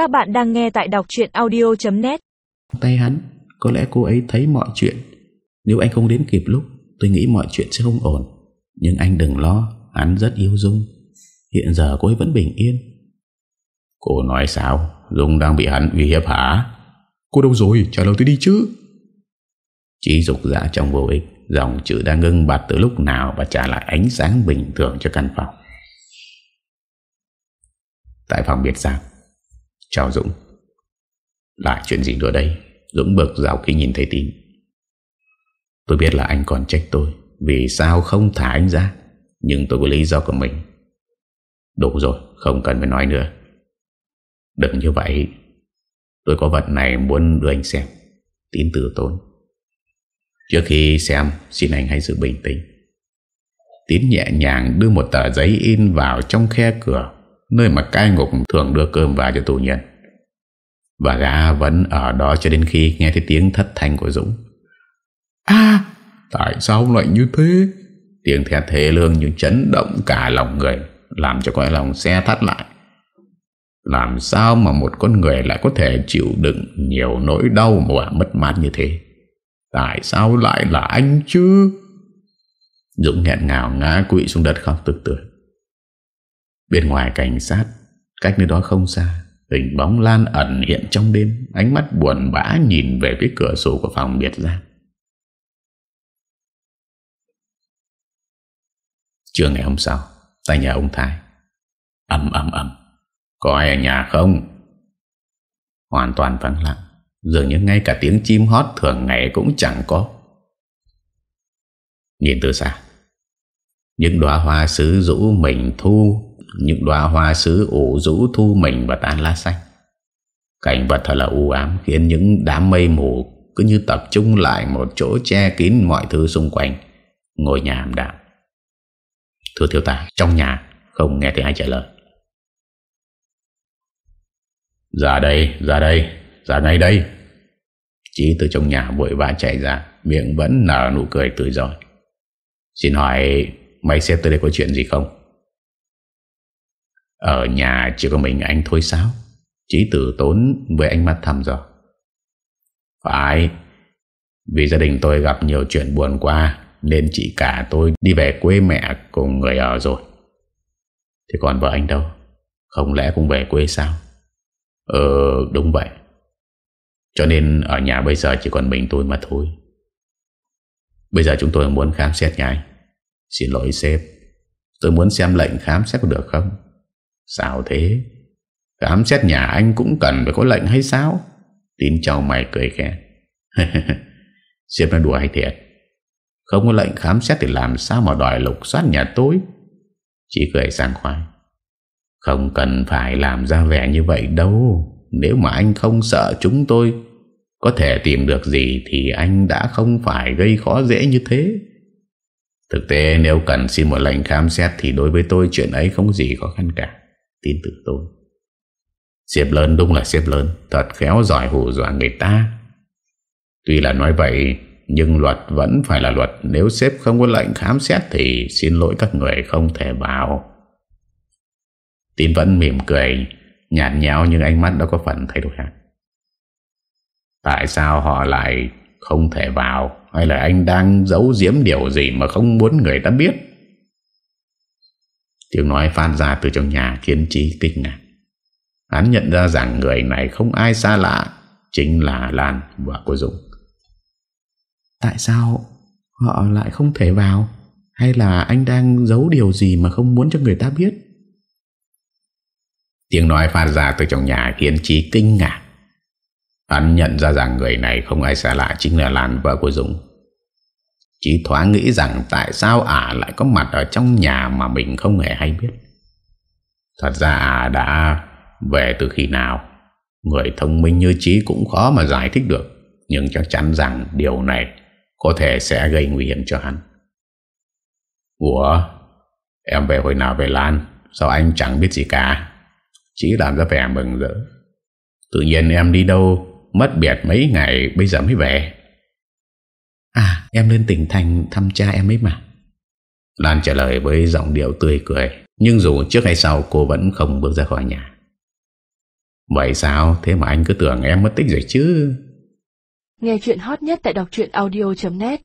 Các bạn đang nghe tại đọc chuyện audio.net Tay hắn Có lẽ cô ấy thấy mọi chuyện. Nếu anh không đến kịp lúc Tôi nghĩ mọi chuyện sẽ không ổn. Nhưng anh đừng lo Hắn rất yêu Dung. Hiện giờ cô ấy vẫn bình yên. Cô nói sao? Dung đang bị hắn uy hiếp hả? Cô đâu rồi? Trả lời tôi đi chứ. Chỉ dục dạ trong vô ích Dòng chữ đang ngưng bặt từ lúc nào Và trả lại ánh sáng bình thường cho căn phòng. Tại phòng biệt giam Chào Dũng. Lại chuyện gì nữa đây? Dũng bực dạo khi nhìn thấy tin. Tôi biết là anh còn trách tôi, Vì sao không thả anh ra? Nhưng tôi có lý do của mình. Đủ rồi, Không cần phải nói nữa. Đừng như vậy. Tôi có vật này muốn đưa anh xem. Tín từ tốn. Trước khi xem, Xin anh hãy giữ bình tĩnh. Tín nhẹ nhàng đưa một tờ giấy in vào trong khe cửa. Nơi mà cai ngục thường đưa cơm vào cho tù nhân. Và gã vẫn ở đó cho đến khi nghe thấy tiếng thất thanh của Dũng. À! Tại sao ông lại như thế? Tiếng thét thế lương nhưng chấn động cả lòng người Làm cho cõi lòng xe thắt lại. Làm sao mà một con người lại có thể chịu đựng nhiều nỗi đau và mất mát như thế? Tại sao lại là anh chứ? Dũng nghẹn ngào ngã quỵ xuống đất khóc tức tưởi Bên ngoài cảnh sát, Cách nơi đó không xa, Hình bóng Lan ẩn hiện trong đêm, Ánh mắt buồn bã nhìn về phía cửa sổ của phòng biệt giam. Trưa ngày hôm sau, Tại nhà ông Thái. Âm âm âm Có ai ở nhà không? Hoàn toàn vắng lặng. Dường như ngay cả tiếng chim hót thường ngày cũng chẳng có. Nhìn từ xa, Những đóa hoa sứ rũ mình thu những đóa hoa sứ ủ rũ thu mình và tan lá xanh. Cảnh vật thật là u ám, Khiến những đám mây mù Cứ như tập trung lại một chỗ che kín mọi thứ xung quanh. Ngôi nhà hàm đạm. Thưa thiếu tá, Trong nhà không nghe thấy ai trả lời. Ra đây Ra đây, Ra ngay đây. Chí từ trong nhà vội vã chạy ra, Miệng vẫn nở nụ cười tươi giỏi Xin hỏi Mày xếp tới đây có chuyện gì không? Ở nhà chỉ có mình anh thôi sao? Chí tử tốn với ánh mắt thăm dò. Phải, Vì gia đình tôi gặp nhiều chuyện buồn qua Nên chị cả tôi đi về quê mẹ cùng người ở rồi. Thế còn vợ anh đâu? Không lẽ cũng về quê sao? Ờ đúng vậy. Cho nên ở nhà bây giờ chỉ còn mình tôi mà thôi. Bây giờ chúng tôi muốn khám xét nhà anh. Xin lỗi sếp, Tôi muốn xem lệnh khám xét có được không? Sao thế? Khám xét nhà anh cũng cần phải có lệnh hay sao? Tín chào mày cười khẽ. Xem nó đùa hay thiệt. Không có lệnh khám xét thì làm sao mà đòi lục soát nhà tôi? Chỉ cười sang khoái. Không cần phải làm ra vẻ như vậy đâu. Nếu mà anh không sợ chúng tôi, Có thể tìm được gì Thì anh đã không phải gây khó dễ như thế. Thực tế nếu cần xin một lệnh khám xét Thì đối với tôi chuyện ấy không gì khó khăn cả. Tin tưởng tôi. Xếp lớn đúng là xếp lớn, Thật khéo giỏi hù dọa người ta. Tuy là nói vậy, Nhưng luật vẫn phải là luật. Nếu xếp không có lệnh khám xét Thì xin lỗi các người không thể vào. Tin vẫn mỉm cười, Nhạt nhẽo nhưng ánh mắt đã có phần thay đổi hẳn. Tại sao họ lại không thể vào? Hay là anh đang giấu giếm điều gì Mà không muốn người ta biết? Tiếng nói phát ra từ trong nhà Khiến trí kinh ngạc. Hắn nhận ra rằng người này không ai xa lạ Chính là Lan vợ của Dũng. Tại sao họ lại không thể vào? Hay là anh đang giấu điều gì Mà không muốn cho người ta biết? Tiếng nói phát ra từ trong nhà Khiến trí kinh ngạc. Hắn nhận ra rằng người này không ai xa lạ Chính là Lan vợ của Dũng chỉ thoáng nghĩ rằng Tại sao ả lại có mặt ở trong nhà Mà mình không hề hay biết. Thật ra ả đã về từ khi nào? Người thông minh như Trí cũng khó mà giải thích được. Nhưng chắc chắn rằng điều này Có thể sẽ gây nguy hiểm cho hắn. Ủa? Em về hồi nào về Lan? Sao anh chẳng biết gì cả? Chỉ làm ra vẻ mừng rỡ. Tự nhiên em đi đâu, Mất biệt mấy ngày, bây giờ mới về. À em lên tỉnh thành thăm cha em ấy mà. Lan trả lời với giọng điệu tươi cười Nhưng dù trước hay sau cô vẫn không bước ra khỏi nhà. Vậy sao? Thế mà anh cứ tưởng em mất tích rồi chứ. Nghe chuyện hot nhất tại đọc truyện audio.net